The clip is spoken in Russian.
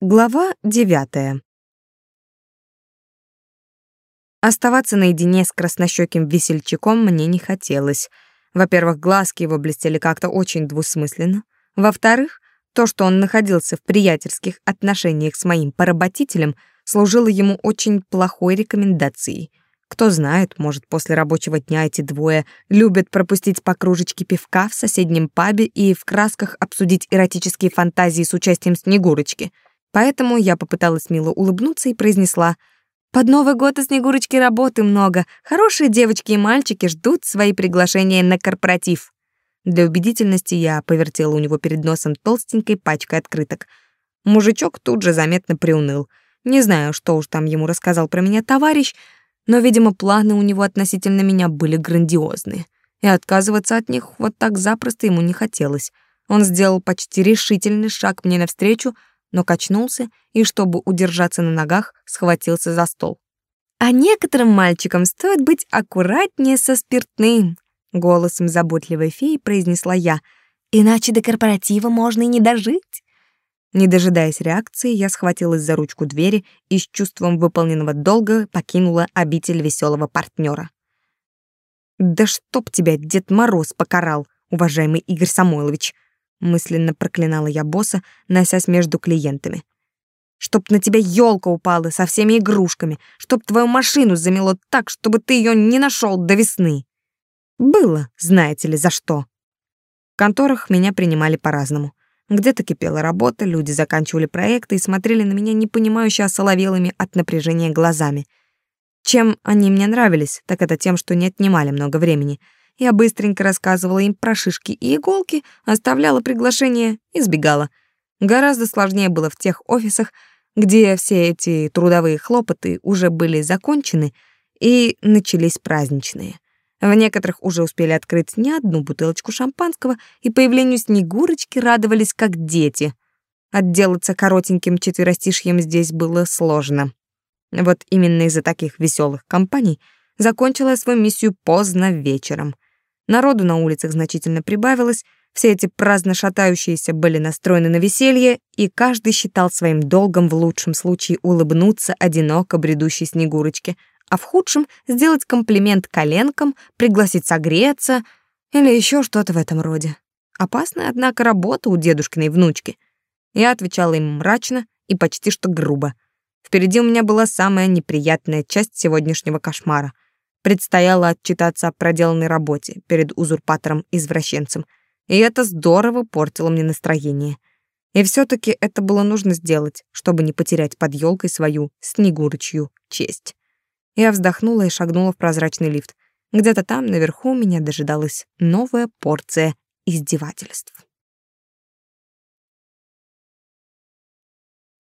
Глава девятая. Оставаться наедине с краснощёким весельчаком мне не хотелось. Во-первых, глазки его блестели как-то очень двусмысленно. Во-вторых, то, что он находился в приятельских отношениях с моим поработителем, служило ему очень плохой рекомендацией. Кто знает, может, после рабочего дня эти двое любят пропустить по кружечке пивка в соседнем пабе и в красках обсудить эротические фантазии с участием Снегурочки — Поэтому я попыталась мило улыбнуться и произнесла «Под Новый год у Снегурочки работы много. Хорошие девочки и мальчики ждут свои приглашения на корпоратив». Для убедительности я повертела у него перед носом толстенькой пачкой открыток. Мужичок тут же заметно приуныл. Не знаю, что уж там ему рассказал про меня товарищ, но, видимо, планы у него относительно меня были грандиозные. И отказываться от них вот так запросто ему не хотелось. Он сделал почти решительный шаг мне навстречу, но качнулся и, чтобы удержаться на ногах, схватился за стол. «А некоторым мальчикам стоит быть аккуратнее со спиртным», — голосом заботливой феи произнесла я, «иначе до корпоратива можно и не дожить». Не дожидаясь реакции, я схватилась за ручку двери и с чувством выполненного долга покинула обитель веселого партнера. «Да чтоб тебя Дед Мороз покарал, уважаемый Игорь Самойлович!» Мысленно проклинала я босса, носясь между клиентами. Чтоб на тебя елка упала со всеми игрушками, чтоб твою машину замело так, чтобы ты ее не нашел до весны. Было, знаете ли, за что. В конторах меня принимали по-разному. Где-то кипела работа, люди заканчивали проекты и смотрели на меня непонимающе осоловелыми от напряжения глазами. Чем они мне нравились, так это тем, что не отнимали много времени — я быстренько рассказывала им про шишки и иголки, оставляла приглашение и сбегала. Гораздо сложнее было в тех офисах, где все эти трудовые хлопоты уже были закончены и начались праздничные. В некоторых уже успели открыть не одну бутылочку шампанского, и появлению Снегурочки радовались как дети. Отделаться коротеньким четверостишьем здесь было сложно. Вот именно из-за таких веселых компаний закончила свою миссию поздно вечером — Народу на улицах значительно прибавилось, все эти праздно шатающиеся были настроены на веселье, и каждый считал своим долгом в лучшем случае улыбнуться одиноко бредущей Снегурочке, а в худшем сделать комплимент коленкам, пригласить согреться или еще что-то в этом роде. Опасная, однако, работа у дедушкиной внучки. Я отвечала им мрачно и почти что грубо. Впереди у меня была самая неприятная часть сегодняшнего кошмара — Предстояло отчитаться о проделанной работе перед узурпатором-извращенцем, и это здорово портило мне настроение. И все таки это было нужно сделать, чтобы не потерять под елкой свою снегурочью честь. Я вздохнула и шагнула в прозрачный лифт. Где-то там, наверху, меня дожидалась новая порция издевательств.